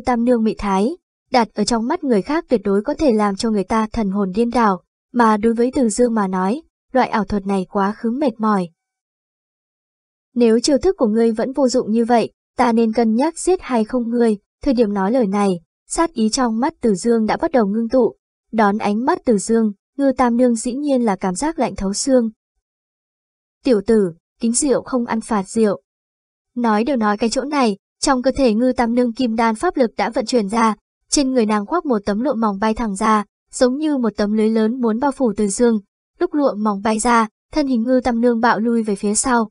tam nương mị thái, đặt ở trong mắt người khác tuyệt đối có thể làm cho người ta thần hồn điên đảo, mà đối với Từ Dương mà nói, loại ảo thuật này quá khứ mệt mỏi. Nếu chiêu thức của ngươi vẫn vô dụng như vậy, ta nên cân nhắc giết hay không ngươi, thời điểm nói lời này, sát ý trong mắt Từ Dương đã bắt đầu ngưng tụ, đón ánh mắt Từ Dương, ngư tam nương dĩ nhiên là cảm giác lạnh thấu xương. Tiểu tử, kính rượu không ăn phạt rượu. Nói đều nói cái chỗ này, trong cơ thể ngư tam nương kim đan pháp lực đã vận chuyển ra, trên người nàng khoác một tấm lụa mỏng bay thẳng ra, giống như một tấm lưới lớn muốn bao phủ từ dương. Lúc lụa mỏng bay ra, thân hình ngư tam nương bạo lui về phía sau.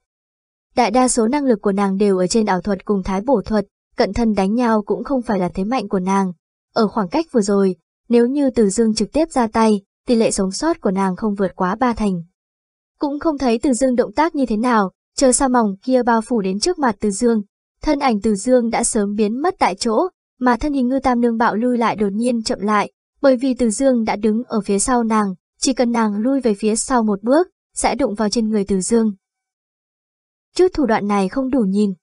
Đại đa số năng lực của nàng đều ở trên ảo thuật cùng thái bổ thuật, cận thân đánh nhau cũng không phải là thế mạnh của nàng. Ở khoảng cách vừa rồi, nếu như từ dương trực tiếp ra tay, tỷ lệ sống sót của nàng không vượt quá ba thành. Cũng không thấy từ dương động tác như thế nào, chờ sa mỏng kia bao phủ đến trước mặt từ dương. Thân ảnh từ dương đã sớm biến mất tại chỗ, mà thân hình ngư tam nương bạo lui lại đột nhiên chậm lại, bởi vì Từ Dương đã đứng ở phía sau nàng, chỉ cần nàng lui về phía sau một bước, sẽ đụng vào trên người Từ Dương. Chút thủ đoạn này không đủ nhìn.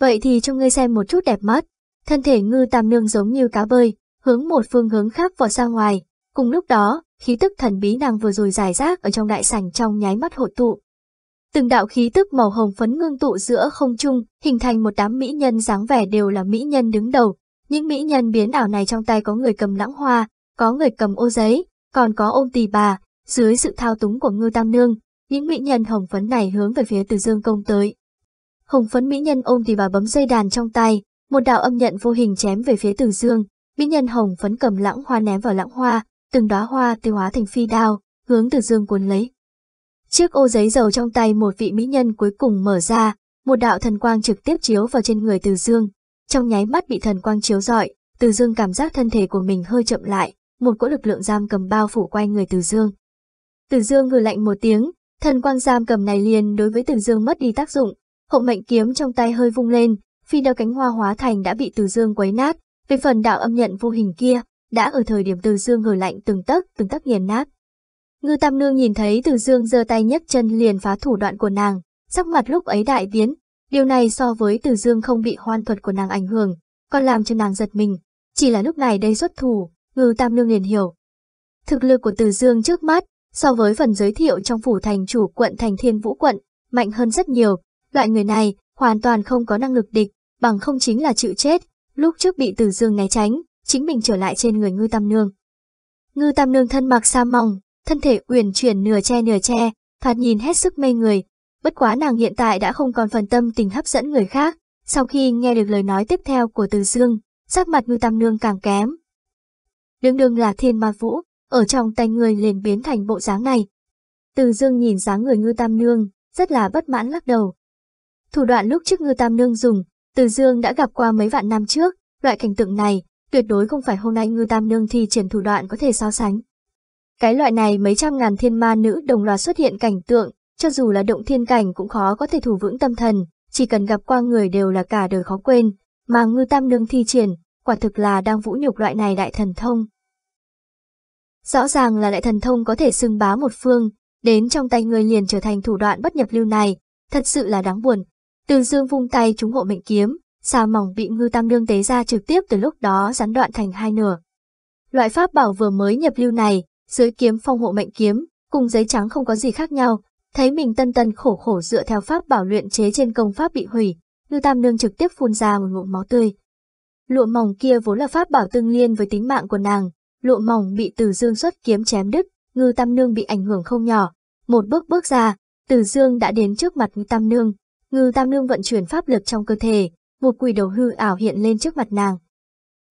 Vậy thì cho ngươi xem một chút đẹp mắt, thân thể ngư tam nương giống như cá bơi, hướng một phương hướng khác vọt ra ngoài, cùng lúc đó, khí tức thần bí nàng vừa rồi giải rác ở trong đại sảnh trong nháy mắt hội tụ. Từng đạo khí tức màu hồng phấn ngưng tụ giữa không trung, hình thành một đám mỹ nhân dáng vẻ đều là mỹ nhân đứng đầu, những mỹ nhân biến ảo này trong tay có người cầm lãng hoa, có người cầm ô giấy, còn có ôm tỳ bà, dưới sự thao túng của ngư tam nương, những mỹ nhân hồng phấn này hướng về phía từ dương công tới. Hồng phấn mỹ nhân ôm tỳ bà bấm dây đàn trong tay, một đạo âm nhận vô hình chém về phía từ dương, mỹ nhân hồng phấn cầm lãng hoa ném vào lãng hoa, từng đóa hoa tiêu hóa thành phi đao, hướng từ dương cuốn lấy. Chiếc ô giấy dầu trong tay một vị mỹ nhân cuối cùng mở ra, một đạo thần quang trực tiếp chiếu vào trên người từ dương, trong nháy mắt bị thần quang chiếu rọi, Từ Dương cảm giác thân thể của mình hơi chậm lại, một cỗ lực lượng giam cầm bao phủ quanh người Từ Dương. Từ Dương ngừ lạnh một tiếng, thần quang giam cầm này liền đối với Từ Dương mất đi tác dụng, hộ mệnh kiếm trong tay hơi vung lên, phi đao cánh hoa hóa thành đã bị Từ Dương quấy nát, về phần đạo âm nhận vô hình kia, đã ở thời điểm Từ Dương ngừ lạnh từng tấc từng tấc nghiền nát. Ngư Tam Nương nhìn thấy Từ Dương giơ tay nhấc chân liền phá thủ đoạn của nàng, sắc mặt lúc ấy đại biến, Điều này so với Từ Dương không bị hoan thuật của nàng ảnh hưởng, còn làm cho nàng giật mình. Chỉ là lúc này đây xuất thủ, ngư tam nương liền hiểu. Thực lực của Từ Dương trước mắt, so với phần giới thiệu trong phủ thành chủ quận thành thiên vũ quận, mạnh hơn rất nhiều. Loại người này, hoàn toàn không có năng lực địch, bằng không chính là chịu chết. Lúc trước bị Từ Dương né tránh, chính mình trở lại trên người ngư tam nương. Ngư tam nương thân mặc sa mỏng, thân thể uyển chuyển nửa che nửa che, thoạt nhìn hết sức mê người, Bất quá nàng hiện tại đã không còn phần tâm tình hấp dẫn người khác, sau khi nghe được lời nói tiếp theo của Từ Dương, sắc mặt ngư tam nương càng kém. Đương đương là thiên ma vũ, ở trong tay người liền biến thành bộ dáng này. Từ Dương nhìn dáng người ngư tam nương, rất là bất mãn lắc đầu. Thủ đoạn lúc trước ngư tam nương dùng, Từ Dương đã gặp qua mấy vạn năm trước, loại cảnh tượng này, tuyệt đối không phải hôm nay ngư tam nương thi triển thủ đoạn có thể so sánh. Cái loại này mấy trăm ngàn thiên ma nữ đồng loạt xuất hiện cảnh tượng, cho dù là động thiên cảnh cũng khó có thể thủ vững tâm thần, chỉ cần gặp qua người đều là cả đời khó quên, mà ngư tam nương thi triển, quả thực là đang vũ nhục loại này đại thần thông. Rõ ràng là đại thần thông có thể xưng bá một phương, đến trong tay người liền trở thành thủ đoạn bất nhập lưu này, thật sự là đáng buồn. Từ dương vung tay trúng hộ mệnh kiếm, xà mỏng bị ngư tam nương tế ra trực tiếp từ lúc đó gián đoạn thành hai nửa. Loại pháp bảo vừa mới nhập lưu này, dưới kiếm phong hộ mệnh kiếm, cùng giấy trắng không có gì khác nhau, Thấy mình tân tân khổ khổ dựa theo pháp bảo luyện chế trên công pháp bị hủy, Ngư Tam Nương trực tiếp phun ra một ngụm máu tươi. Lụa mỏng kia vốn là pháp bảo tương liên với tính mạng của nàng, lụa mỏng bị Từ Dương xuất kiếm chém đứt, Ngư Tam Nương bị ảnh hưởng không nhỏ. Một bước bước ra, Từ Dương đã đến trước mặt Ngư Tam Nương. Ngư Tam Nương vận chuyển pháp lực trong cơ thể, một quỷ đầu hư ảo hiện lên trước mặt nàng.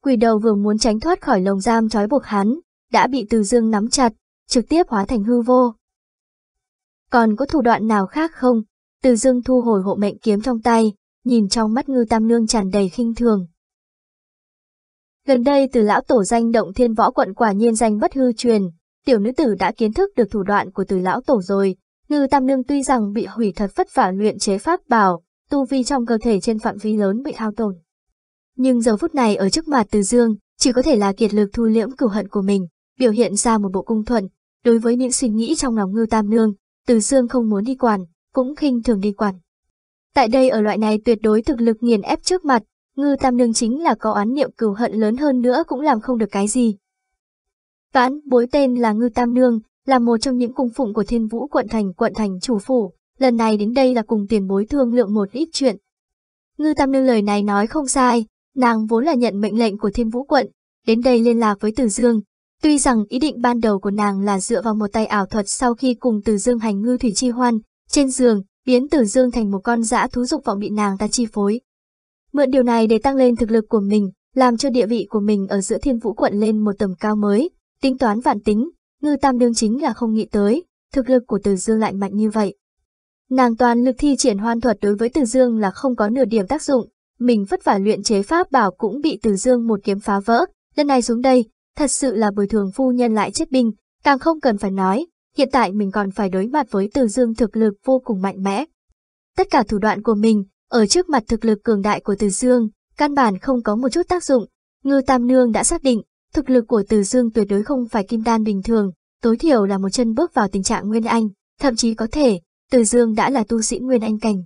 Quỷ đầu vừa muốn tránh thoát khỏi lồng giam trói buộc hắn, đã bị Từ Dương nắm chặt, trực tiếp hóa thành hư vô. Còn có thủ đoạn nào khác không? Từ dương thu hồi hộ mệnh kiếm trong tay, nhìn trong mắt ngư tam nương tràn đầy khinh thường. Gần đây từ lão tổ danh động thiên võ quận quả nhiên danh bất hư truyền, tiểu nữ tử đã kiến thức được thủ đoạn của từ lão tổ rồi. Ngư tam nương tuy rằng bị hủy thật vất vả luyện chế pháp bảo, tu vi trong cơ thể trên phạm vi lớn bị hao tổn. Nhưng giờ phút này ở trước mặt từ dương, chỉ có thể là kiệt lực thu liễm cửu hận của mình, biểu hiện ra một bộ cung thuận. Đối với những suy nghĩ trong lòng ngư tam nương, từ Dương không muốn đi quản, cũng khinh thường đi quản. Tại đây ở loại này tuyệt đối thực lực nghiền ép trước mặt, Ngư Tam Nương chính là có án niệm cửu hận lớn hơn nữa cũng làm không được cái gì. Vãn bối tên là Ngư Tam Nương, là một trong những cung phụng của Thiên Vũ quận thành quận thành chủ phủ, lần này đến đây là cùng tiền bối thương lượng một ít chuyện. Ngư Tam Nương lời này nói không sai, nàng vốn là nhận mệnh lệnh của Thiên Vũ quận, đến đây liên lạc với Từ Dương. Tuy rằng ý định ban đầu của nàng là dựa vào một tay ảo thuật sau khi cùng Từ Dương hành ngư thủy chi hoan, trên giường, biến Từ Dương thành một con dã thú dục vọng bị nàng ta chi phối. Mượn điều này để tăng lên thực lực của mình, làm cho địa vị của mình ở giữa Thiên Vũ quận lên một tầm cao mới, tính toán vạn tính, Ngư Tam đương chính là không nghĩ tới, thực lực của Từ Dương lại mạnh như vậy. Nàng toàn lực thi triển hoan thuật đối với Từ Dương là không có nửa điểm tác dụng, mình vất vả luyện chế pháp bảo cũng bị Từ Dương một kiếm phá vỡ, lần này xuống đây, thật sự là bồi thường phu nhân lại chết binh, càng không cần phải nói, hiện tại mình còn phải đối mặt với Từ Dương thực lực vô cùng mạnh mẽ. Tất cả thủ đoạn của mình, ở trước mặt thực lực cường đại của Từ Dương, căn bản không có một chút tác dụng, Ngư Tam Nương đã xác định, thực lực của Từ Dương tuyệt đối không phải kim đan bình thường, tối thiểu là một chân bước vào tình trạng Nguyên Anh, thậm chí có thể, Từ Dương đã là tu sĩ Nguyên Anh cảnh.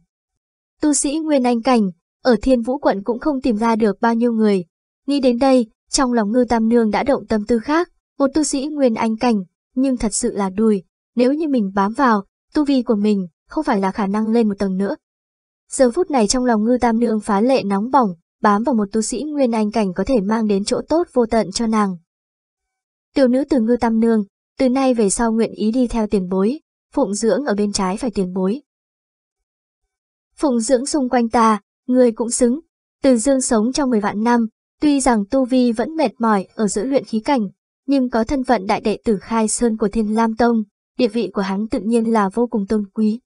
Tu sĩ Nguyên Anh cảnh, ở Thiên Vũ quận cũng không tìm ra được bao nhiêu người. Nghĩ đến đây, trong lòng ngư tam nương đã động tâm tư khác, một tu sĩ Nguyên Anh cảnh, nhưng thật sự là đùi, nếu như mình bám vào, tu vi của mình không phải là khả năng lên một tầng nữa. Giờ phút này trong lòng ngư tam nương phá lệ nóng bỏng, bám vào một tu sĩ Nguyên Anh cảnh có thể mang đến chỗ tốt vô tận cho nàng. Tiểu nữ từ ngư tam nương, từ nay về sau nguyện ý đi theo tiền bối, phụng dưỡng ở bên trái phải tiền bối. Phụng dưỡng xung quanh ta, người cũng xứng. Từ dương sống trong 10 vạn năm, tuy rằng tu vi vẫn mệt mỏi ở giữa luyện khí cảnh, nhưng có thân phận đại đệ tử khai sơn của thiên lam tông, địa vị của hắn tự nhiên là vô cùng tôn quý.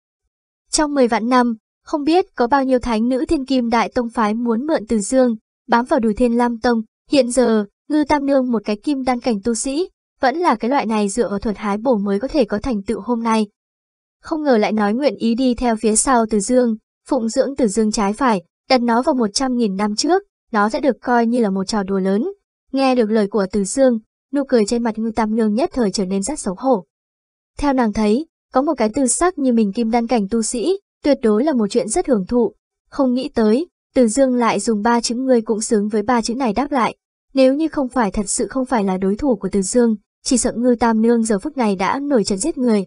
Trong 10 vạn năm, không biết có bao nhiêu thánh nữ thiên kim đại tông phái muốn mượn từ dương, bám vào đùi thiên lam tông, hiện giờ, ngư tam nương một cái kim đan cảnh tu sĩ, vẫn là cái loại này dựa vào thuật hái bổ mới có thể có thành tựu hôm nay. Không ngờ lại nói nguyện ý đi theo phía sau từ dương, phụng dưỡng từ dương trái phải, đặt nó vào 100.000 năm trước, nó sẽ được coi như là một trò đùa lớn. Nghe được lời của từ dương, nụ cười trên mặt ngư tam nương nhất thời trở nên rất xấu hổ. Theo nàng thấy, có một cái tư sắc như mình kim đan cảnh tu sĩ, tuyệt đối là một chuyện rất hưởng thụ. Không nghĩ tới, từ dương lại dùng ba chữ ngươi cũng xứng với ba chữ này đáp lại. Nếu như không phải thật sự không phải là đối thủ của từ dương, chỉ sợ ngư tam nương giờ phút này đã nổi trận giết người.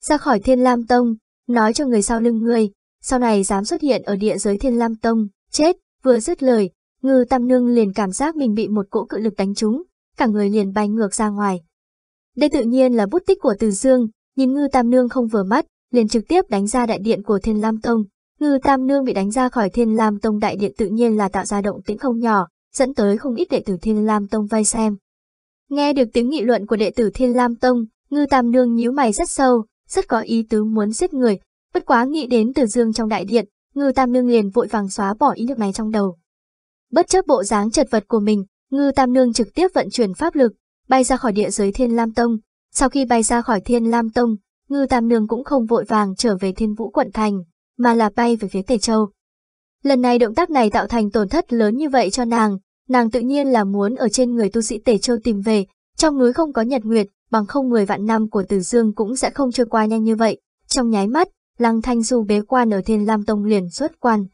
Ra khỏi thiên lam tông, nói cho người sau lưng ngươi, sau này dám xuất hiện ở địa giới thiên lam tông, chết, vừa dứt lời, ngư tam nương liền cảm giác mình bị một cỗ cự lực đánh trúng, cả người liền bay ngược ra ngoài. Đây tự nhiên là bút tích của Từ Dương, nhìn ngư tam nương không vừa mắt, liền trực tiếp đánh ra đại điện của thiên lam tông. Ngư tam nương bị đánh ra khỏi thiên lam tông đại điện tự nhiên là tạo ra động tĩnh không nhỏ, dẫn tới không ít đệ tử thiên lam tông vây xem. Nghe được tiếng nghị luận của đệ tử thiên lam tông, ngư tam nương nhíu mày rất sâu, rất có ý tứ muốn giết người, bất quá nghĩ đến từ dương trong đại điện, ngư tam nương liền vội vàng xóa bỏ ý niệm này trong đầu. Bất chấp bộ dáng chật vật của mình, ngư tam nương trực tiếp vận chuyển pháp lực, bay ra khỏi địa giới thiên lam tông. Sau khi bay ra khỏi thiên lam tông, ngư tam nương cũng không vội vàng trở về thiên vũ quận thành, mà là bay về phía Tề Châu. Lần này động tác này tạo thành tổn thất lớn như vậy cho nàng, nàng tự nhiên là muốn ở trên người tu sĩ Tề Châu tìm về, trong núi không có nhật nguyệt, bằng không 10 vạn năm của Từ Dương cũng sẽ không trôi qua nhanh như vậy. Trong nháy mắt, Lăng Thanh Du bế quan ở Thiên Lam Tông liền xuất quan.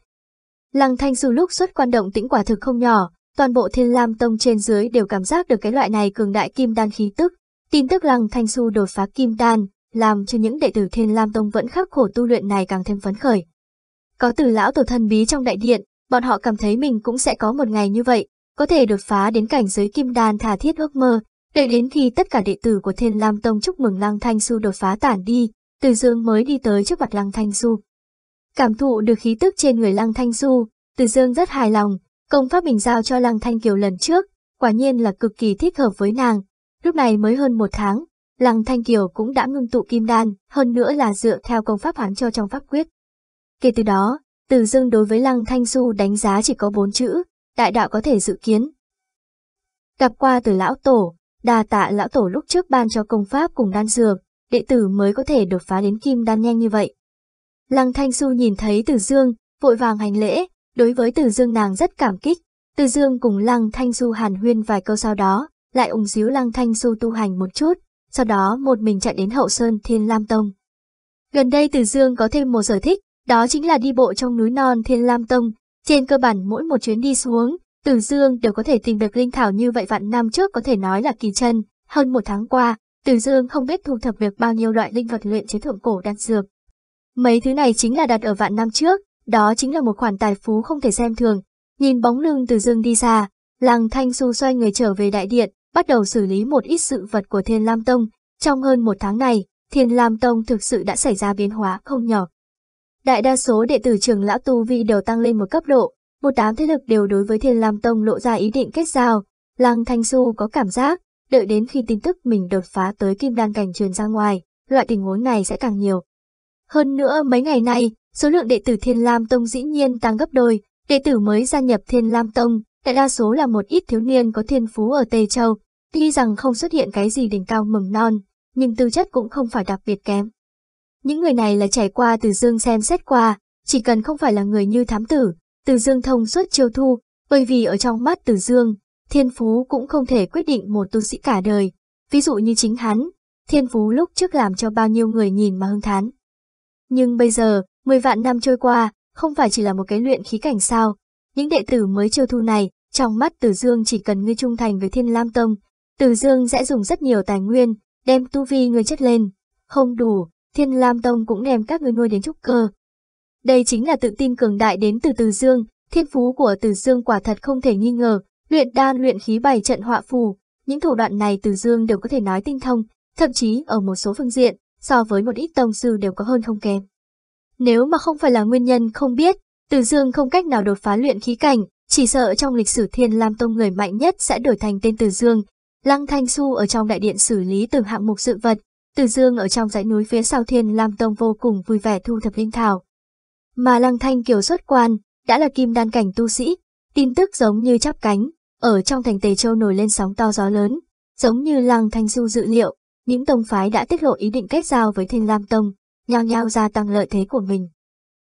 Lăng Thanh Du lúc xuất quan động tĩnh quả thực không nhỏ, toàn bộ Thiên Lam Tông trên dưới đều cảm giác được cái loại này cường đại kim đan khí tức. Tin tức Lăng Thanh Du đột phá kim đan, làm cho những đệ tử Thiên Lam Tông vẫn khắc khổ tu luyện này càng thêm phấn khởi. Có từ lão tổ thần bí trong đại điện, bọn họ cảm thấy mình cũng sẽ có một ngày như vậy, có thể đột phá đến cảnh giới kim đan thả thiết ước mơ, Đợi đến khi tất cả đệ tử của Thiên Lam Tông chúc mừng Lăng Thanh Du đột phá tản đi, từ Dương mới đi tới trước mặt Lăng Thanh Du, Cảm thụ được khí tức trên người Lăng Thanh Du, Từ Dương rất hài lòng, công pháp mình giao cho Lăng Thanh Kiều lần trước, quả nhiên là cực kỳ thích hợp với nàng. Lúc này mới hơn một tháng, Lăng Thanh Kiều cũng đã ngưng tụ kim đan, hơn nữa là dựa theo công pháp hắn cho trong pháp quyết. Kể từ đó, Từ Dương đối với Lăng Thanh Du đánh giá chỉ có bốn chữ, đại đạo có thể dự kiến. Gặp qua từ lão tổ, Đà tạ lão tổ lúc trước ban cho công pháp cùng đan dược, đệ tử mới có thể đột phá đến kim đan nhanh như vậy. Lăng Thanh Xu nhìn thấy Từ Dương, vội vàng hành lễ, đối với Từ Dương nàng rất cảm kích. Từ Dương cùng Lăng Thanh Xu hàn huyên vài câu sau đó, lại ủng díu Lăng Thanh Xu tu hành một chút, sau đó một mình chạy đến hậu sơn Thiên Lam Tông. Gần đây Từ Dương có thêm một sở thích, đó chính là đi bộ trong núi non Thiên Lam Tông, Trên cơ bản mỗi một chuyến đi xuống, Từ Dương đều có thể tìm được linh thảo như vậy vạn năm trước có thể nói là kỳ chân. Hơn một tháng qua, từ Dương không biết thu thập được bao nhiêu loại linh vật luyện chế thượng cổ đan dược. Mấy thứ này chính là đặt ở vạn năm trước, đó chính là một khoản tài phú không thể xem thường. Nhìn bóng lưng Từ Dương đi xa, Lăng Thanh Du xoay người trở về đại điện, bắt đầu xử lý một ít sự vật của Thiên Lam Tông. Trong hơn một tháng này, Thiên Lam Tông thực sự đã xảy ra biến hóa không nhỏ. Đại đa số đệ tử trường lão tu vi đều tăng lên một cấp độ, một đám thế lực đều đối với Thiên Lam Tông lộ ra ý định kết giao. Lăng Thanh Du có cảm giác, đợi đến khi tin tức mình đột phá tới kim đan cảnh truyền ra ngoài, loại tình huống này sẽ càng nhiều. Hơn nữa mấy ngày nay, số lượng đệ tử Thiên Lam Tông dĩ nhiên tăng gấp đôi, đệ tử mới gia nhập Thiên Lam Tông, đại đa số là một ít thiếu niên có thiên phú ở Tây Châu, tuy rằng không xuất hiện cái gì đỉnh cao mầm non, nhưng tư chất cũng không phải đặc biệt kém. Những người này là trải qua từ dương xem xét qua, chỉ cần không phải là người như thám tử, từ dương thông suốt chiêu thu, bởi vì ở trong mắt từ dương, thiên phú cũng không thể quyết định một tu sĩ cả đời. Ví dụ như chính hắn, thiên phú lúc trước làm cho bao nhiêu người nhìn mà hưng thán. Nhưng bây giờ, 10 vạn năm trôi qua, không phải chỉ là một cái luyện khí cảnh sao. Những đệ tử mới chiêu thu này, trong mắt tử Dương chỉ cần ngươi trung thành với Thiên Lam Tông, tử Dương sẽ dùng rất nhiều tài nguyên, đem tu vi ngươi chất lên. Không đủ, Thiên Lam Tông cũng đem các ngươi nuôi đến trúc cơ. Đây chính là tự tin cường đại đến từ tử Dương, thiên phú của tử Dương quả thật không thể nghi ngờ, luyện đan luyện khí bày trận họa phù, những thủ đoạn này Từ Dương đều có thể nói tinh thông, thậm chí ở một số phương diện, so với một ít tông sư đều có hơn không kém. Nếu mà không phải là nguyên nhân không biết, Từ Dương không cách nào đột phá luyện khí cảnh, chỉ sợ trong lịch sử Thiên Lam Tông người mạnh nhất sẽ đổi thành tên Từ Dương. Lăng Thanh Xu ở trong đại điện xử lý từng hạng mục sự vật, Từ Dương ở trong dãy núi phía sau Thiên Lam Tông vô cùng vui vẻ thu thập linh thảo. Mà Lăng Thanh Kiều xuất quan, đã là kim đan cảnh tu sĩ, tin tức giống như chắp cánh, ở trong thành Tề Châu nổi lên sóng to gió lớn, giống như Lăng Thanh du dự liệu, những tông phái đã tiết lộ ý định kết giao với Thiên Lam Tông, nhao nhao gia tăng lợi thế của mình.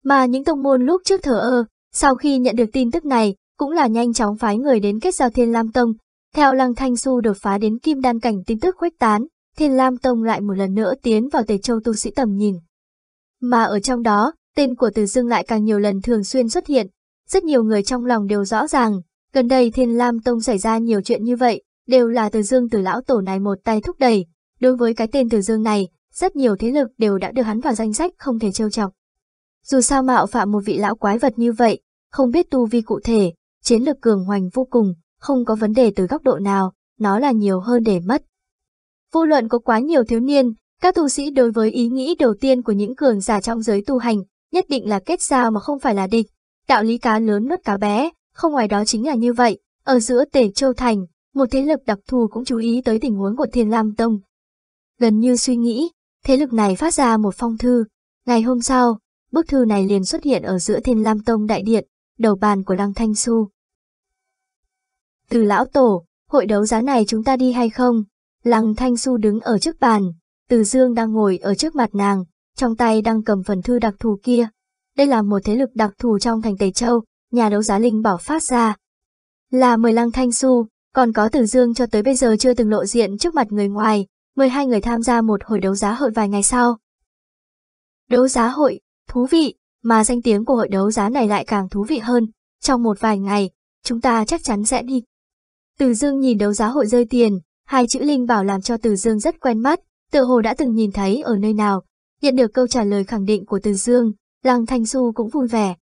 Mà những tông môn lúc trước thờ ơ, sau khi nhận được tin tức này, cũng là nhanh chóng phái người đến kết giao Thiên Lam Tông. Theo Lăng Thanh du đột phá đến kim đan cảnh tin tức khuếch tán, Thiên Lam Tông lại một lần nữa tiến vào Tề Châu tu sĩ tầm nhìn. Mà ở trong đó, tên của Từ Dương lại càng nhiều lần thường xuyên xuất hiện. Rất nhiều người trong lòng đều rõ ràng, gần đây Thiên Lam Tông xảy ra nhiều chuyện như vậy, đều là Từ Dương từ lão tổ này một tay thúc đẩy. Đối với cái tên Từ Dương này, rất nhiều thế lực đều đã đưa hắn vào danh sách không thể trêu chọc. Dù sao mạo phạm một vị lão quái vật như vậy, không biết tu vi cụ thể, chiến lực cường hoành vô cùng, không có vấn đề từ góc độ nào, nó là nhiều hơn để mất. Vô luận có quá nhiều thiếu niên, các tu sĩ đối với ý nghĩ đầu tiên của những cường giả trong giới tu hành, nhất định là kết giao mà không phải là địch. Đạo lý cá lớn nuốt cá bé, không ngoài đó chính là như vậy. Ở giữa Tề Châu Thành, một thế lực đặc thù cũng chú ý tới tình huống của Thiên Lam Tông. Gần như suy nghĩ, thế lực này phát ra một phong thư. Ngày hôm sau, bức thư này liền xuất hiện ở giữa Thiên Lam Tông đại điện, đầu bàn của Lăng Thanh Xu. Từ lão tổ, hội đấu giá này chúng ta đi hay không? Lăng Thanh Xu đứng ở trước bàn, Từ Dương đang ngồi ở trước mặt nàng, trong tay đang cầm phần thư đặc thù kia. Đây là một thế lực đặc thù trong thành Tây Châu, nhà đấu giá linh bảo phát ra. Là mời Lăng Thanh Xu, còn có Từ Dương cho tới bây giờ chưa từng lộ diện trước mặt người ngoài, mời hai người tham gia một hồi đấu giá hội vài ngày sau. Đấu giá hội, thú vị, mà danh tiếng của hội đấu giá này lại càng thú vị hơn. Trong một vài ngày, chúng ta chắc chắn sẽ đi. Từ Dương nhìn đấu giá hội rơi tiền, hai chữ Linh Bảo làm cho Từ Dương rất quen mắt, tự hồ đã từng nhìn thấy ở nơi nào. Nhận được câu trả lời khẳng định của Từ Dương, Lăng Thanh Du cũng vui vẻ.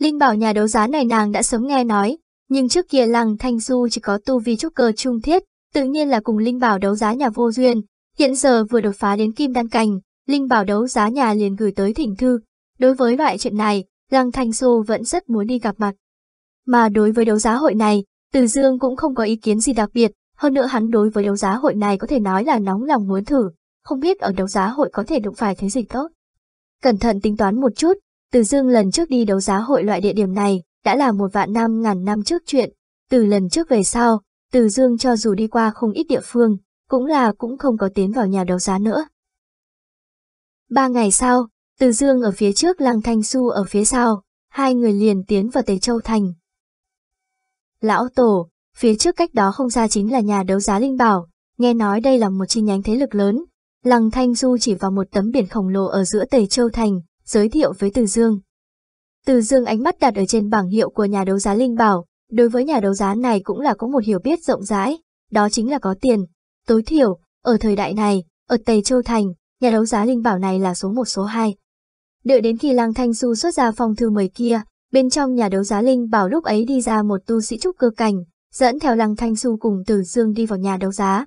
Linh Bảo nhà đấu giá này nàng đã sớm nghe nói, nhưng trước kia Lăng Thanh Du chỉ có tu vi trúc cơ trung thiết, tự nhiên là cùng Linh Bảo đấu giá nhà vô duyên. Hiện giờ vừa đột phá đến kim đan cành, Linh Bảo đấu giá nhà liền gửi tới thỉnh thư. Đối với loại chuyện này, Lăng Thanh Du vẫn rất muốn đi gặp mặt. Mà đối với đấu giá hội này, từ Dương cũng không có ý kiến gì đặc biệt, hơn nữa hắn đối với đấu giá hội này có thể nói là nóng lòng muốn thử, không biết ở đấu giá hội có thể đụng phải thế gì tốt. Cẩn thận tính toán một chút, từ Dương lần trước đi đấu giá hội loại địa điểm này đã là một vạn năm ngàn năm trước chuyện, từ lần trước về sau, Từ Dương cho dù đi qua không ít địa phương, cũng là cũng không có tiến vào nhà đấu giá nữa. Ba ngày sau, Từ Dương ở phía trước Lăng Thanh Su ở phía sau, hai người liền tiến vào Tề Châu Thành. Lão Tổ, phía trước cách đó không xa chính là nhà đấu giá Linh Bảo, nghe nói đây là một chi nhánh thế lực lớn. Lăng Thanh Du chỉ vào một tấm biển khổng lồ ở giữa Tề Châu Thành, giới thiệu với Từ Dương. Từ dương ánh mắt đặt ở trên bảng hiệu của nhà đấu giá Linh Bảo, đối với nhà đấu giá này cũng là có một hiểu biết rộng rãi, đó chính là có tiền. Tối thiểu, ở thời đại này, ở Tây Châu Thành, nhà đấu giá Linh Bảo này là số 1 số 2. Đợi đến khi Lăng Thanh Du xuất ra phong thư mời kia, bên trong nhà đấu giá Linh Bảo lúc ấy đi ra một tu sĩ trúc cơ cảnh, dẫn theo Lăng Thanh Du cùng Từ Dương đi vào nhà đấu giá.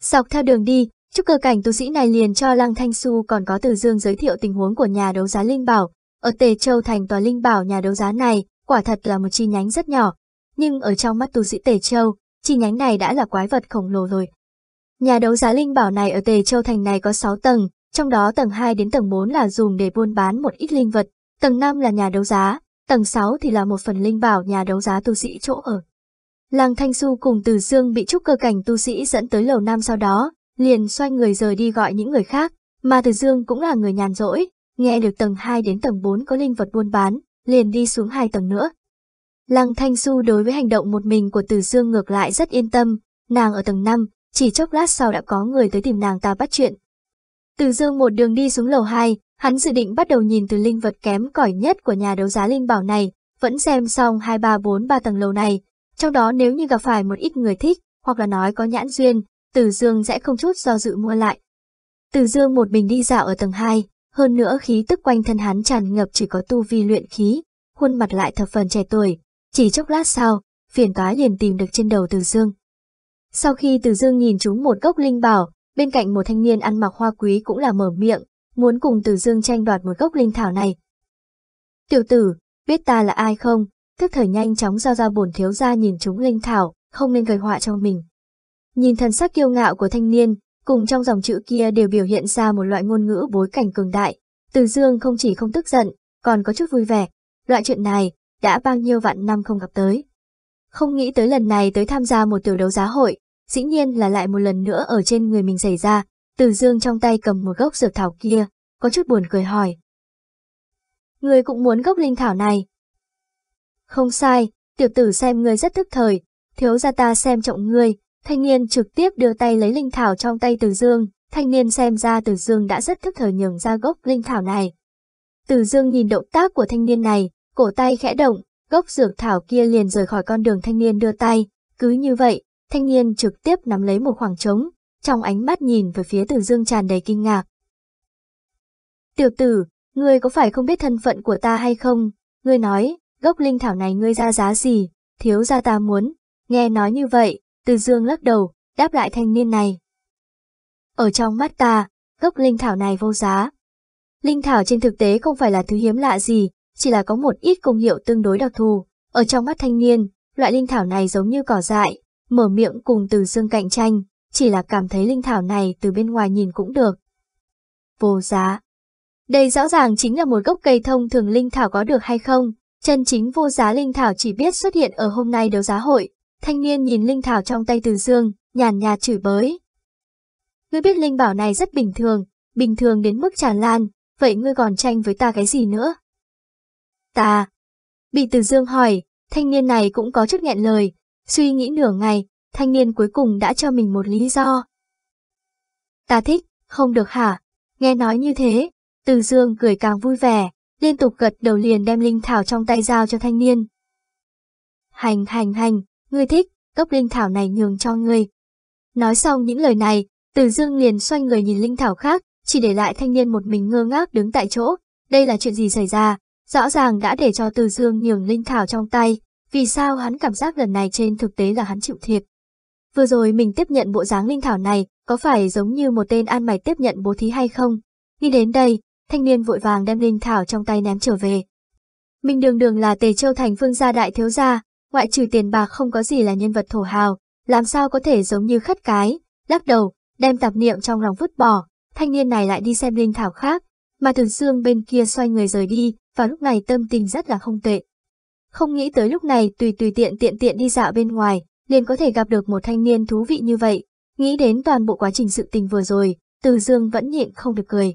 Sọc theo đường đi, trúc cơ cảnh tu sĩ này liền cho Lăng Thanh Xu còn có Từ Dương giới thiệu tình huống của nhà đấu giá Linh Bảo. Ở Tề Châu thành tòa Linh Bảo nhà đấu giá này, quả thật là một chi nhánh rất nhỏ, nhưng ở trong mắt tu sĩ Tề Châu, chi nhánh này đã là quái vật khổng lồ rồi. Nhà đấu giá Linh Bảo này ở Tề Châu thành này có 6 tầng, trong đó tầng 2 đến tầng 4 là dùng để buôn bán một ít linh vật, tầng 5 là nhà đấu giá, tầng 6 thì là một phần linh bảo nhà đấu giá tu sĩ chỗ ở. Làng Thanh Xu cùng Từ Dương bị trúc cơ cảnh tu sĩ dẫn tới lầu năm sau đó, liền xoay người rời đi gọi những người khác, mà Từ Dương cũng là người nhàn rỗi, nghe được tầng 2 đến tầng 4 có linh vật buôn bán, liền đi xuống hai tầng nữa. Lăng Thanh Xu đối với hành động một mình của Từ Dương ngược lại rất yên tâm, nàng ở tầng 5, chỉ chốc lát sau đã có người tới tìm nàng ta bắt chuyện. Từ Dương một đường đi xuống lầu 2, hắn dự định bắt đầu nhìn từ linh vật kém cỏi nhất của nhà đấu giá linh bảo này, vẫn xem xong 2 3 4 3 tầng lầu này, trong đó nếu như gặp phải một ít người thích, hoặc là nói có nhãn duyên, từ Dương sẽ không chút do dự mua lại. Từ Dương một mình đi dạo ở tầng 2, hơn nữa khí tức quanh thân hắn tràn ngập chỉ có tu vi luyện khí, khuôn mặt lại thập phần trẻ tuổi, chỉ chốc lát sau, phiền toái liền tìm được trên đầu Từ Dương. Sau khi Từ Dương nhìn chúng một gốc linh bảo, bên cạnh một thanh niên ăn mặc hoa quý cũng là mở miệng, muốn cùng Từ Dương tranh đoạt một gốc linh thảo này. Tiểu tử, biết ta là ai không? Tức thời nhanh chóng giao ra bổn thiếu gia nhìn chúng linh thảo, không nên gây họa cho mình. Nhìn thần sắc kiêu ngạo của thanh niên, cùng trong dòng chữ kia đều biểu hiện ra một loại ngôn ngữ bối cảnh cường đại. Từ Dương không chỉ không tức giận, còn có chút vui vẻ. Loại chuyện này, đã bao nhiêu vạn năm không gặp tới. Không nghĩ tới lần này tới tham gia một tiểu đấu giá hội, dĩ nhiên là lại một lần nữa ở trên người mình xảy ra, từ dương trong tay cầm một gốc dược thảo kia, có chút buồn cười hỏi. Người cũng muốn gốc linh thảo này. Không sai, tiểu tử xem ngươi rất thức thời, thiếu gia ta xem trọng ngươi, thanh niên trực tiếp đưa tay lấy linh thảo trong tay từ dương, thanh niên xem ra từ dương đã rất thức thời nhường ra gốc linh thảo này. Từ dương nhìn động tác của thanh niên này, cổ tay khẽ động, gốc dược thảo kia liền rời khỏi con đường thanh niên đưa tay, cứ như vậy, thanh niên trực tiếp nắm lấy một khoảng trống, trong ánh mắt nhìn về phía Từ Dương tràn đầy kinh ngạc. Tiểu tử, ngươi có phải không biết thân phận của ta hay không? Ngươi nói, gốc linh thảo này ngươi ra giá gì? Thiếu gia ta muốn. Nghe nói như vậy, từ Dương lắc đầu, đáp lại thanh niên này. Ở trong mắt ta, gốc linh thảo này vô giá. Linh thảo trên thực tế không phải là thứ hiếm lạ gì, chỉ là có một ít công hiệu tương đối đặc thù. Ở trong mắt thanh niên, loại linh thảo này giống như cỏ dại, mở miệng cùng từ dương cạnh tranh, chỉ là cảm thấy linh thảo này từ bên ngoài nhìn cũng được. Vô giá. Đây rõ ràng chính là một gốc cây thông thường linh thảo có được hay không, chân chính vô giá linh thảo chỉ biết xuất hiện ở hôm nay đấu giá hội. Thanh niên nhìn linh thảo trong tay từ dương, nhàn nhạt chửi bới. Ngươi biết linh bảo này rất bình thường, bình thường đến mức tràn lan, vậy ngươi còn tranh với ta cái gì nữa? Ta. Bị từ dương hỏi, thanh niên này cũng có chút nghẹn lời, suy nghĩ nửa ngày, thanh niên cuối cùng đã cho mình một lý do. Ta thích, không được hả? Nghe nói như thế, từ dương cười càng vui vẻ, liên tục gật đầu liền đem linh thảo trong tay giao cho thanh niên. Hành hành hành, ngươi thích, cốc linh thảo này nhường cho ngươi. Nói xong những lời này, từ dương liền xoay người nhìn linh thảo khác, chỉ để lại thanh niên một mình ngơ ngác đứng tại chỗ. Đây là chuyện gì xảy ra? Rõ ràng đã để cho Từ Dương nhường linh thảo trong tay, vì sao hắn cảm giác lần này trên thực tế là hắn chịu thiệt. Vừa rồi mình tiếp nhận bộ dáng linh thảo này, có phải giống như một tên an mày tiếp nhận bố thí hay không? Nghĩ đến đây, thanh niên vội vàng đem linh thảo trong tay ném trở về. Mình đường đường là tề châu thành phương gia đại thiếu gia, ngoại trừ tiền bạc không có gì là nhân vật thổ hào, làm sao có thể giống như khất cái, lắc đầu, đem tạp niệm trong lòng vứt bỏ, thanh niên này lại đi xem linh thảo khác, mà Thường Dương bên kia xoay người rời đi, và lúc này tâm tình rất là không tệ. Không nghĩ tới lúc này tùy tùy tiện tiện tiện đi dạo bên ngoài, liền có thể gặp được một thanh niên thú vị như vậy. Nghĩ đến toàn bộ quá trình sự tình vừa rồi, Từ Dương vẫn nhịn không được cười.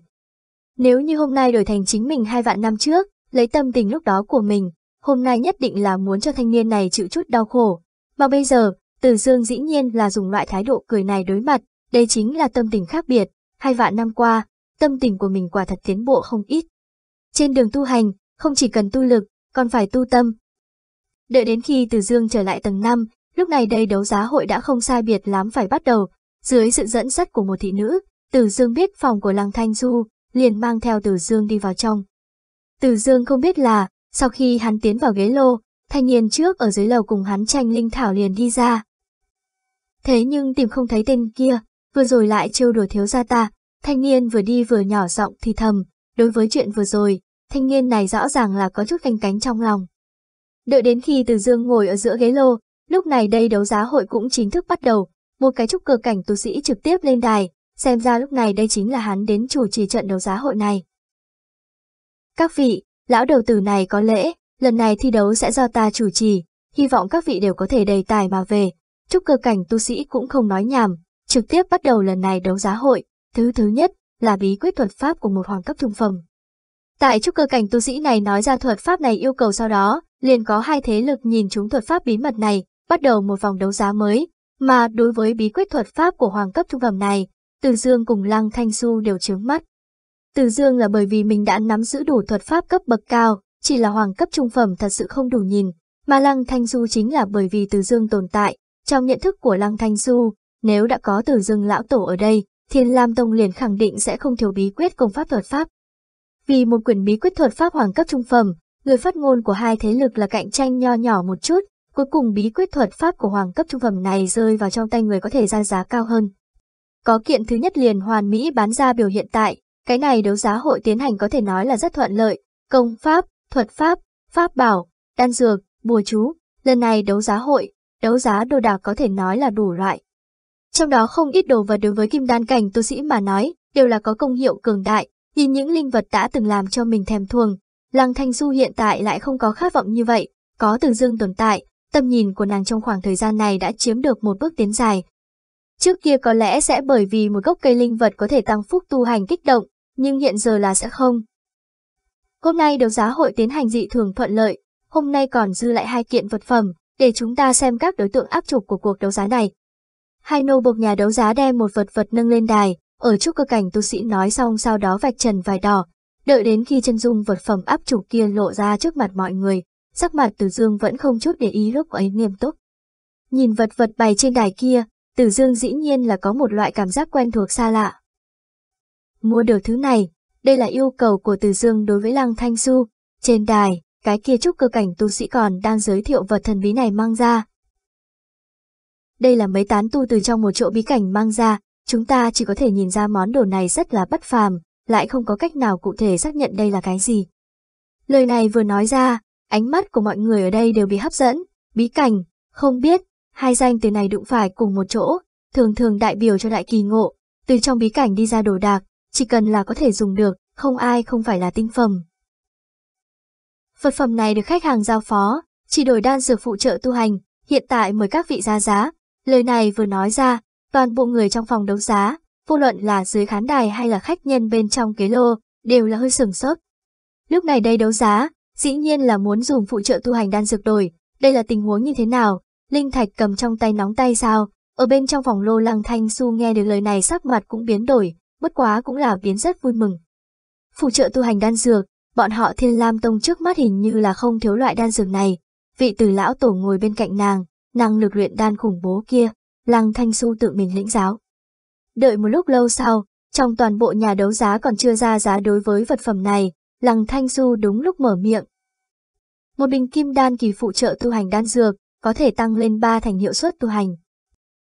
Nếu như hôm nay đổi thành chính mình hai vạn năm trước, lấy tâm tình lúc đó của mình, hôm nay nhất định là muốn cho thanh niên này chịu chút đau khổ. Mà bây giờ, Từ Dương dĩ nhiên là dùng loại thái độ cười này đối mặt, đây chính là tâm tình khác biệt. Hai vạn năm qua, tâm tình của mình quả thật tiến bộ không ít. Trên đường tu hành, không chỉ cần tu lực, còn phải tu tâm. Đợi đến khi Từ Dương trở lại tầng 5, lúc này đây đấu giá hội đã không sai biệt lắm phải bắt đầu. Dưới sự dẫn dắt của một thị nữ, Từ Dương biết phòng của Lăng Thanh Du, liền mang theo Từ Dương đi vào trong. Từ Dương không biết là, sau khi hắn tiến vào ghế lô, thanh niên trước ở dưới lầu cùng hắn tranh linh thảo liền đi ra. Thế nhưng tìm không thấy tên kia, vừa rồi lại trêu đùa thiếu gia ta, thanh niên vừa đi vừa nhỏ giọng thì thầm, đối với chuyện vừa rồi, thanh niên này rõ ràng là có chút canh cánh trong lòng. Đợi đến khi Từ Dương ngồi ở giữa ghế lô, lúc này đây đấu giá hội cũng chính thức bắt đầu, một cái trúc cơ cảnh tu sĩ trực tiếp lên đài, xem ra lúc này đây chính là hắn đến chủ trì trận đấu giá hội này. Các vị, lão đầu tử này có lễ, lần này thi đấu sẽ do ta chủ trì, hy vọng các vị đều có thể đầy tài mà về. Chúc cơ cảnh tu sĩ cũng không nói nhảm, trực tiếp bắt đầu lần này đấu giá hội. Thứ thứ nhất là bí quyết thuật pháp của một hoàng cấp trung phẩm. Tại trúc cơ cảnh tu sĩ này nói ra thuật pháp này yêu cầu sau đó, liền có hai thế lực nhìn chúng thuật pháp bí mật này, bắt đầu một vòng đấu giá mới. Mà đối với bí quyết thuật pháp của hoàng cấp trung phẩm này, Từ Dương cùng Lăng Thanh Xu đều chướng mắt. Từ Dương là bởi vì mình đã nắm giữ đủ thuật pháp cấp bậc cao, chỉ là hoàng cấp trung phẩm thật sự không đủ nhìn, mà Lăng Thanh Du chính là bởi vì Từ Dương tồn tại. Trong nhận thức của Lăng Thanh Du, nếu đã có Từ Dương lão tổ ở đây, Thiên Lam Tông liền khẳng định sẽ không thiếu bí quyết công pháp thuật pháp. Vì một quyển bí quyết thuật pháp hoàng cấp trung phẩm, người phát ngôn của hai thế lực là cạnh tranh nho nhỏ một chút, cuối cùng bí quyết thuật pháp của hoàng cấp trung phẩm này rơi vào trong tay người có thể ra giá cao hơn. Có kiện thứ nhất liền hoàn mỹ bán ra biểu hiện tại, cái này đấu giá hội tiến hành có thể nói là rất thuận lợi, công pháp, thuật pháp, pháp bảo, đan dược, bùa chú, lần này đấu giá hội, đấu giá đồ đạc có thể nói là đủ loại. Trong đó không ít đồ vật đối với kim đan cảnh tu sĩ mà nói, đều là có công hiệu cường đại, nhìn những linh vật đã từng làm cho mình thèm thuồng. Lăng Thanh Du hiện tại lại không có khát vọng như vậy, có từ dương tồn tại, tâm nhìn của nàng trong khoảng thời gian này đã chiếm được một bước tiến dài. Trước kia có lẽ sẽ bởi vì một gốc cây linh vật có thể tăng phúc tu hành kích động, nhưng hiện giờ là sẽ không. Hôm nay đấu giá hội tiến hành dị thường thuận lợi, hôm nay còn dư lại hai kiện vật phẩm, để chúng ta xem các đối tượng áp trục của cuộc đấu giá này. Hai nô bộc nhà đấu giá đem một vật vật nâng lên đài, ở trúc cơ cảnh tu sĩ nói xong sau đó vạch trần vài đỏ, đợi đến khi chân dung vật phẩm áp trục kia lộ ra trước mặt mọi người, sắc mặt Từ Dương vẫn không chút để ý lúc ấy nghiêm túc. Nhìn vật vật bày trên đài kia, Từ Dương dĩ nhiên là có một loại cảm giác quen thuộc xa lạ. Mua được thứ này, đây là yêu cầu của Từ Dương đối với Lăng Thanh Du. Trên đài, cái kia trúc cơ cảnh tu sĩ còn đang giới thiệu vật thần bí này mang ra. Đây là mấy tán tu từ trong một chỗ bí cảnh mang ra, chúng ta chỉ có thể nhìn ra món đồ này rất là bất phàm, lại không có cách nào cụ thể xác nhận đây là cái gì. Lời này vừa nói ra, ánh mắt của mọi người ở đây đều bị hấp dẫn, bí cảnh, không biết, hai danh từ này đụng phải cùng một chỗ, thường thường đại biểu cho đại kỳ ngộ, từ trong bí cảnh đi ra đồ đạc, chỉ cần là có thể dùng được, không ai không phải là tinh phẩm. Vật phẩm này được khách hàng giao phó, chỉ đổi đan dược phụ trợ tu hành, hiện tại mời các vị ra giá. Lời này vừa nói ra, toàn bộ người trong phòng đấu giá, vô luận là dưới khán đài hay là khách nhân bên trong ghế lô, đều là hơi sừng sốt. Lúc này đây đấu giá, dĩ nhiên là muốn dùng phụ trợ tu hành đan dược đổi, đây là tình huống như thế nào? Linh Thạch cầm trong tay nóng tay sao? Ở bên trong phòng lô lăng thanh su nghe được lời này sắc mặt cũng biến đổi, bất quá cũng là biến rất vui mừng. Phụ trợ tu hành đan dược, bọn họ thiên lam tông trước mắt hình như là không thiếu loại đan dược này. Vị tử lão tổ ngồi bên cạnh nàng, năng lực luyện đan khủng bố kia, lăng thanh su tự mình lĩnh giáo. Đợi một lúc lâu sau, trong toàn bộ nhà đấu giá còn chưa ra giá đối với vật phẩm này, lăng thanh su đúng lúc mở miệng. Một bình kim đan kỳ phụ trợ tu hành đan dược, có thể tăng lên 3 thành hiệu suất tu hành.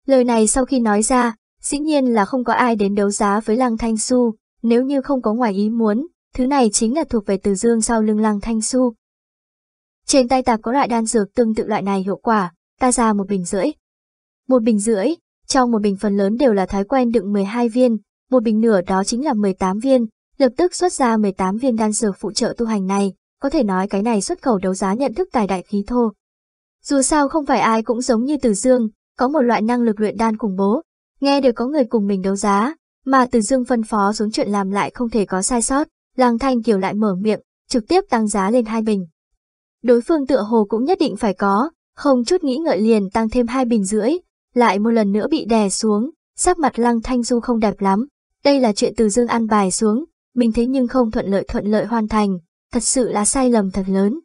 Lời này sau khi nói ra, Dĩ nhiên là không có ai đến đấu giá với Lăng Thanh Su, nếu như không có ngoài ý muốn, thứ này chính là thuộc về Từ Dương sau lưng Lăng Thanh Su. Trên tay ta có loại đan dược tương tự loại này hiệu quả, ta ra một bình rưỡi. Một bình rưỡi, trong một bình phần lớn đều là thói quen đựng 12 viên, một bình nửa đó chính là 18 viên, lập tức xuất ra 18 viên đan dược phụ trợ tu hành này, có thể nói cái này xuất khẩu đấu giá nhận thức tài đại khí thô. Dù sao không phải ai cũng giống như Từ Dương, có một loại năng lực luyện đan khủng bố, Nghe được có người cùng mình đấu giá, mà Từ Dương phân phó xuống chuyện làm lại không thể có sai sót, Lăng Thanh Kiều lại mở miệng, trực tiếp tăng giá lên hai bình. Đối phương tựa hồ cũng nhất định phải có, không chút nghĩ ngợi liền tăng thêm hai bình rưỡi, lại một lần nữa bị đè xuống, sắc mặt Lăng Thanh Du không đẹp lắm. Đây là chuyện Từ Dương ăn bài xuống, mình thế nhưng không thuận lợi thuận lợi hoàn thành, thật sự là sai lầm thật lớn.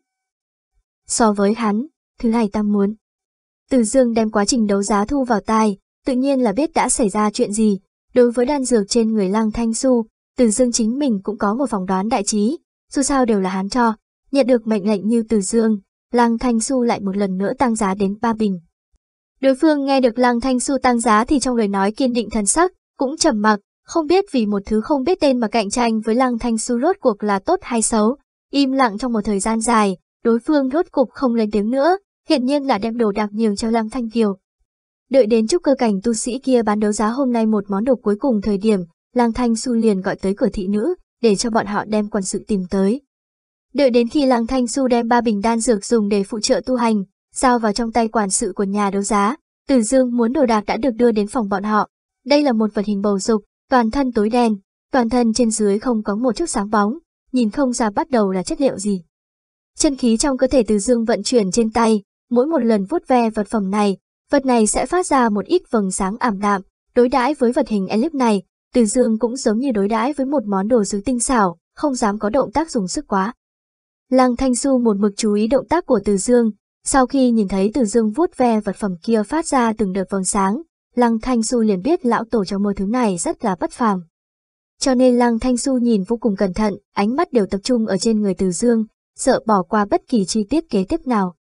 So với hắn, thứ này ta muốn. Từ dương đem quá trình đấu giá thu vào tai, tự nhiên là biết đã xảy ra chuyện gì. Đối với đan dược trên người lăng thanh su, từ dương chính mình cũng có một phỏng đoán đại trí, dù sao đều là hắn cho. Nhận được mệnh lệnh như từ dương, lăng thanh su lại một lần nữa tăng giá đến ba bình. Đối phương nghe được lăng thanh su tăng giá thì trong lời nói kiên định thần sắc, cũng trầm mặc, không biết vì một thứ không biết tên mà cạnh tranh với lăng thanh su rốt cuộc là tốt hay xấu. Im lặng trong một thời gian dài, đối phương rốt cục không lên tiếng nữa, hiện nhiên là đem đồ đạc nhiều cho lăng thanh kiều. Đợi đến chúc cơ cảnh tu sĩ kia bán đấu giá hôm nay một món đồ cuối cùng thời điểm, lăng thanh su liền gọi tới cửa thị nữ, để cho bọn họ đem quản sự tìm tới. Đợi đến khi lăng thanh su đem ba bình đan dược dùng để phụ trợ tu hành, giao vào trong tay quản sự của nhà đấu giá, Từ Dương muốn đồ đạc đã được đưa đến phòng bọn họ. Đây là một vật hình bầu dục, toàn thân tối đen, toàn thân trên dưới không có một chút sáng bóng, nhìn không ra bắt đầu là chất liệu gì. Chân khí trong cơ thể Từ Dương vận chuyển trên tay, mỗi một lần vuốt ve vật phẩm này, vật này sẽ phát ra một ít vầng sáng ảm đạm, đối đãi với vật hình elip này, Từ Dương cũng giống như đối đãi với một món đồ sứ tinh xảo, không dám có động tác dùng sức quá. Lăng Thanh Xu một mực chú ý động tác của Từ Dương, sau khi nhìn thấy Từ Dương vuốt ve vật phẩm kia phát ra từng đợt vầng sáng, Lăng Thanh Xu liền biết lão tổ trong mơ thứ này rất là bất phàm. Cho nên Lăng Thanh Xu nhìn vô cùng cẩn thận, ánh mắt đều tập trung ở trên người Từ Dương, sợ bỏ qua bất kỳ chi tiết kế tiếp nào.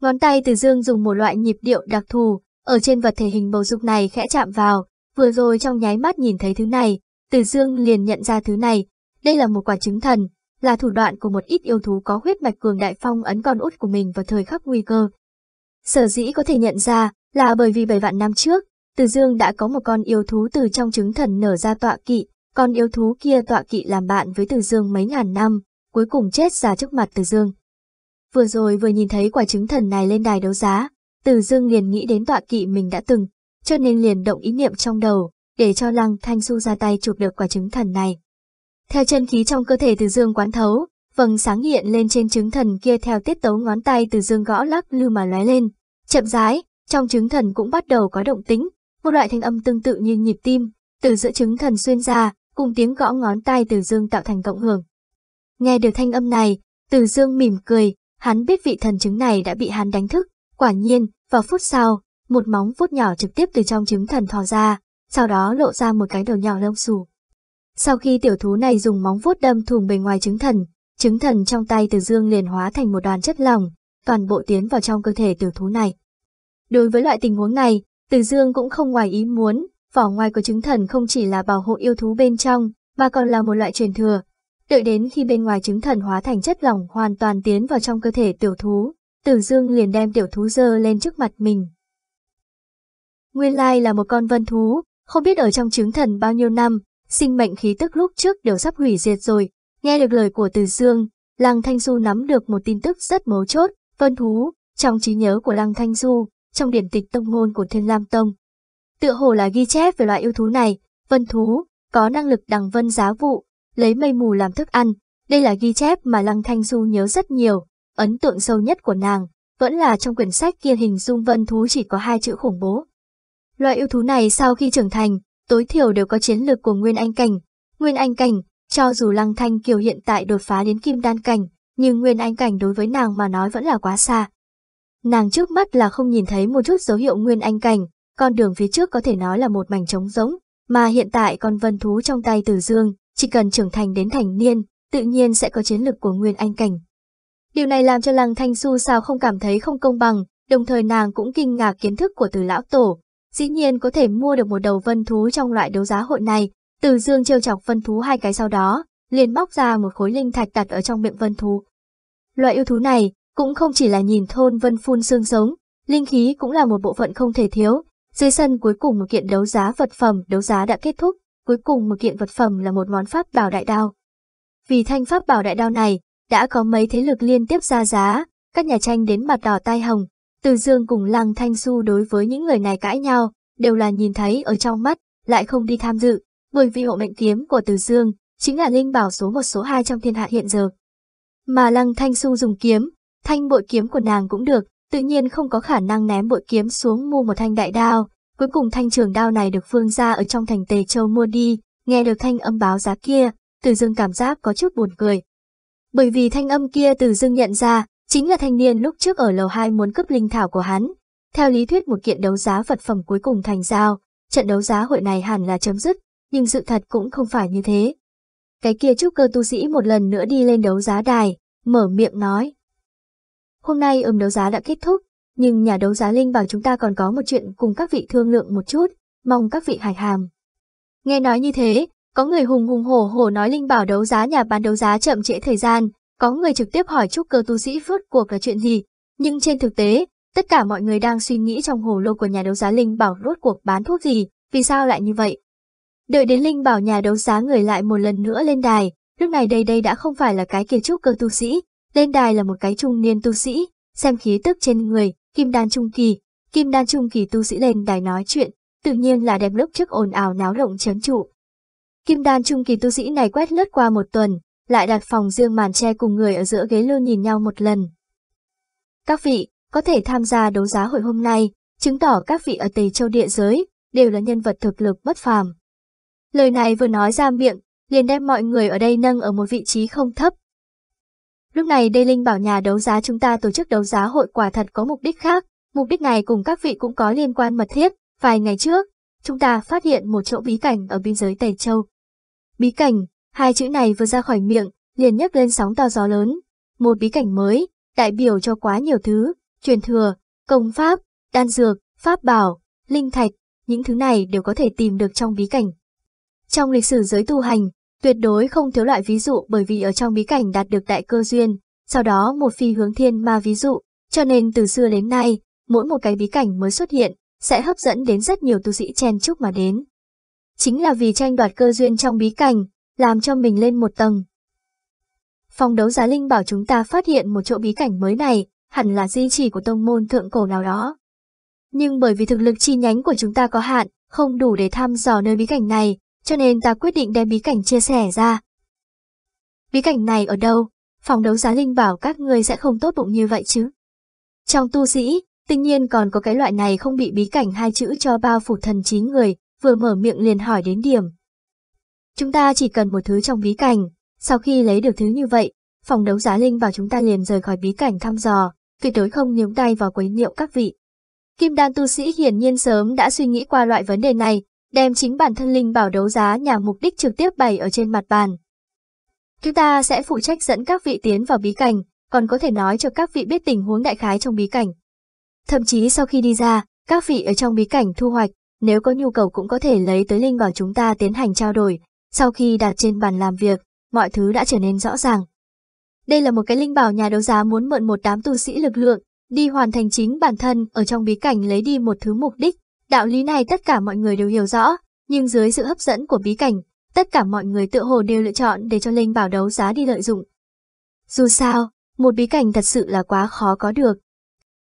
Ngón tay Từ Dương dùng một loại nhịp điệu đặc thù, ở trên vật thể hình bầu dục này khẽ chạm vào, vừa rồi trong nháy mắt nhìn thấy thứ này, Từ Dương liền nhận ra thứ này, đây là một quả trứng thần, là thủ đoạn của một ít yêu thú có huyết mạch cường đại phong ấn con út của mình vào thời khắc nguy cơ. Sở dĩ có thể nhận ra là bởi vì 7 vạn năm trước, Từ Dương đã có một con yêu thú từ trong trứng thần nở ra tọa kỵ, con yêu thú kia tọa kỵ làm bạn với Từ Dương mấy ngàn năm, cuối cùng chết ra trước mặt Từ Dương. Vừa rồi vừa nhìn thấy quả trứng thần này lên đài đấu giá, Từ Dương liền nghĩ đến tọa kỵ mình đã từng, cho nên liền động ý niệm trong đầu, để cho Lăng Thanh Du ra tay chụp được quả trứng thần này. Theo chân khí trong cơ thể từ dương quán thấu, vầng sáng hiện lên trên trứng thần kia theo tiết tấu ngón tay từ dương gõ lắc lư mà lóe lên. Chậm rãi, trong trứng thần cũng bắt đầu có động tĩnh, một loại thanh âm tương tự như nhịp tim, từ giữa trứng thần xuyên ra, cùng tiếng gõ ngón tay từ dương tạo thành cộng hưởng. Nghe được thanh âm này, từ dương mỉm cười, hắn biết vị thần trứng này đã bị hắn đánh thức, quả nhiên, vào phút sau, một móng vuốt nhỏ trực tiếp từ trong trứng thần thò ra, sau đó lộ ra một cái đầu nhỏ lông xù. Sau khi tiểu thú này dùng móng vuốt đâm thủng bề ngoài trứng thần, trứng thần trong tay Từ Dương liền hóa thành một đoàn chất lỏng, toàn bộ tiến vào trong cơ thể tiểu thú này. Đối với loại tình huống này, Từ Dương cũng không ngoài ý muốn, vỏ ngoài của trứng thần không chỉ là bảo hộ yêu thú bên trong, mà còn là một loại truyền thừa. Đợi đến khi bên ngoài trứng thần hóa thành chất lỏng hoàn toàn tiến vào trong cơ thể tiểu thú, Tử Dương liền đem tiểu thú dơ lên trước mặt mình. Nguyên lai là một con vân thú, không biết ở trong trứng thần bao nhiêu năm, sinh mệnh khí tức lúc trước đều sắp hủy diệt rồi. Nghe được lời của Từ Dương, Lăng Thanh Du nắm được một tin tức rất mấu chốt, vân thú, trong trí nhớ của Lăng Thanh Du, trong điển tịch tông ngôn của Thiên Lam Tông. Tựa hồ là ghi chép về loại yêu thú này, vân thú, có năng lực đằng vân giá vụ, lấy mây mù làm thức ăn. Đây là ghi chép mà Lăng Thanh Du nhớ rất nhiều, ấn tượng sâu nhất của nàng, vẫn là trong quyển sách kia hình dung vân thú chỉ có hai chữ khủng bố. Loại yêu thú này sau khi trưởng thành, tối thiểu đều có chiến lược của Nguyên Anh Cảnh. Nguyên Anh Cảnh, cho dù Lăng Thanh Kiều hiện tại đột phá đến Kim Đan Cảnh, nhưng Nguyên Anh Cảnh đối với nàng mà nói vẫn là quá xa. Nàng trước mắt là không nhìn thấy một chút dấu hiệu Nguyên Anh Cảnh, con đường phía trước có thể nói là một mảnh trống rỗng, mà hiện tại con vân thú trong tay tử Dương, chỉ cần trưởng thành đến thành niên, tự nhiên sẽ có chiến lực của Nguyên Anh Cảnh. Điều này làm cho Lăng Thanh Su sao không cảm thấy không công bằng, đồng thời nàng cũng kinh ngạc kiến thức của từ lão tổ, Dĩ nhiên có thể mua được một đầu vân thú trong loại đấu giá hội này, từ dương trêu chọc vân thú hai cái sau đó, liền bóc ra một khối linh thạch đặt ở trong miệng vân thú. Loại yêu thú này cũng không chỉ là nhìn thôn vân phun xương sống, linh khí cũng là một bộ phận không thể thiếu. Dưới sân cuối cùng một kiện đấu giá vật phẩm đấu giá đã kết thúc, cuối cùng một kiện vật phẩm là một món pháp bảo đại đao. Vì thanh pháp bảo đại đao này, đã có mấy thế lực liên tiếp ra giá, các nhà tranh đến mặt đỏ tai hồng, từ Dương cùng Lăng Thanh Su đối với những người này cãi nhau, đều là nhìn thấy ở trong mắt, lại không đi tham dự, bởi vì hộ mệnh kiếm của Từ Dương chính là linh bảo số một số hai trong thiên hạ hiện giờ. Mà Lăng Thanh Su dùng kiếm, thanh bội kiếm của nàng cũng được, tự nhiên không có khả năng ném bội kiếm xuống mua một thanh đại đao, cuối cùng thanh trường đao này được phương gia ở trong thành Tề Châu mua đi, nghe được thanh âm báo giá kia, Từ Dương cảm giác có chút buồn cười. Bởi vì thanh âm kia từ dưng nhận ra, chính là thanh niên lúc trước ở lầu 2 muốn cướp linh thảo của hắn. Theo lý thuyết một kiện đấu giá vật phẩm cuối cùng thành giao, trận đấu giá hội này hẳn là chấm dứt, nhưng sự thật cũng không phải như thế. Cái kia trúc cơ tu sĩ một lần nữa đi lên đấu giá đài, mở miệng nói. Hôm nay ừm đấu giá đã kết thúc, nhưng nhà đấu giá Linh bảo chúng ta còn có một chuyện cùng các vị thương lượng một chút, mong các vị hài hàm. Nghe nói như thế, có người hùng hùng hổ hổ nói Linh bảo đấu giá nhà bán đấu giá chậm trễ thời gian, có người trực tiếp hỏi trúc cơ tu sĩ phước cuộc là chuyện gì, nhưng trên thực tế, tất cả mọi người đang suy nghĩ trong hồ lô của nhà đấu giá Linh bảo rốt cuộc bán thuốc gì, vì sao lại như vậy. Đợi đến Linh bảo nhà đấu giá người lại một lần nữa lên đài, lúc này đây đây đã không phải là cái kiến trúc cơ tu sĩ, lên đài là một cái trung niên tu sĩ, xem khí tức trên người, kim đan trung kỳ, kim đan trung kỳ tu sĩ lên đài nói chuyện, tự nhiên là đem lúc trước ồn ào náo động chấn trụ. Kim đan trung kỳ tu sĩ này quét lướt qua một tuần, lại đặt phòng riêng màn che cùng người ở giữa ghế lư nhìn nhau một lần. Các vị, có thể tham gia đấu giá hội hôm nay, chứng tỏ các vị ở Tây Châu địa giới, đều là nhân vật thực lực bất phàm. Lời này vừa nói ra miệng, liền đem mọi người ở đây nâng ở một vị trí không thấp. Lúc này đây Linh bảo nhà đấu giá chúng ta tổ chức đấu giá hội quả thật có mục đích khác, mục đích này cùng các vị cũng có liên quan mật thiết. Vài ngày trước, chúng ta phát hiện một chỗ bí cảnh ở biên giới Tây Châu. Bí cảnh, hai chữ này vừa ra khỏi miệng, liền nhấc lên sóng to gió lớn. Một bí cảnh mới, đại biểu cho quá nhiều thứ, truyền thừa, công pháp, đan dược, pháp bảo, linh thạch, những thứ này đều có thể tìm được trong bí cảnh. Trong lịch sử giới tu hành, tuyệt đối không thiếu loại ví dụ bởi vì ở trong bí cảnh đạt được đại cơ duyên, sau đó một phi hướng thiên ma ví dụ, cho nên từ xưa đến nay, mỗi một cái bí cảnh mới xuất hiện, sẽ hấp dẫn đến rất nhiều tu sĩ chen chúc mà đến. Chính là vì tranh đoạt cơ duyên trong bí cảnh, làm cho mình lên một tầng. Phòng đấu giá Linh bảo chúng ta phát hiện một chỗ bí cảnh mới này, hẳn là di trì của tông môn thượng cổ nào đó. Nhưng bởi vì thực lực chi nhánh của chúng ta có hạn, không đủ để thăm dò nơi bí cảnh này, cho nên ta quyết định đem bí cảnh chia sẻ ra. Bí cảnh này ở đâu? Phòng đấu giá Linh bảo các ngươi sẽ không tốt bụng như vậy chứ. Trong tu sĩ, tinh nhiên còn có cái loại này không bị bí cảnh hai chữ cho bao phủ thần trí người, vừa mở miệng liền hỏi đến điểm. Chúng ta chỉ cần một thứ trong bí cảnh, sau khi lấy được thứ như vậy, phòng đấu giá Linh bảo chúng ta liền rời khỏi bí cảnh thăm dò, tuyệt đối không nhúng tay vào quấy nhiễu các vị. Kim đan tu sĩ hiển nhiên sớm đã suy nghĩ qua loại vấn đề này, đem chính bản thân linh bảo đấu giá nhà mục đích trực tiếp bày ở trên mặt bàn. Chúng ta sẽ phụ trách dẫn các vị tiến vào bí cảnh, còn có thể nói cho các vị biết tình huống đại khái trong bí cảnh. Thậm chí sau khi đi ra, các vị ở trong bí cảnh thu hoạch, nếu có nhu cầu cũng có thể lấy tới linh bảo chúng ta tiến hành trao đổi. Sau khi đặt trên bàn làm việc, mọi thứ đã trở nên rõ ràng. Đây là một cái linh bảo nhà đấu giá muốn mượn một đám tu sĩ lực lượng, đi hoàn thành chính bản thân ở trong bí cảnh lấy đi một thứ mục đích, Đạo lý này tất cả mọi người đều hiểu rõ, nhưng dưới sự hấp dẫn của bí cảnh, tất cả mọi người tự hồ đều lựa chọn để cho Linh bảo đấu giá đi lợi dụng. Dù sao, một bí cảnh thật sự là quá khó có được,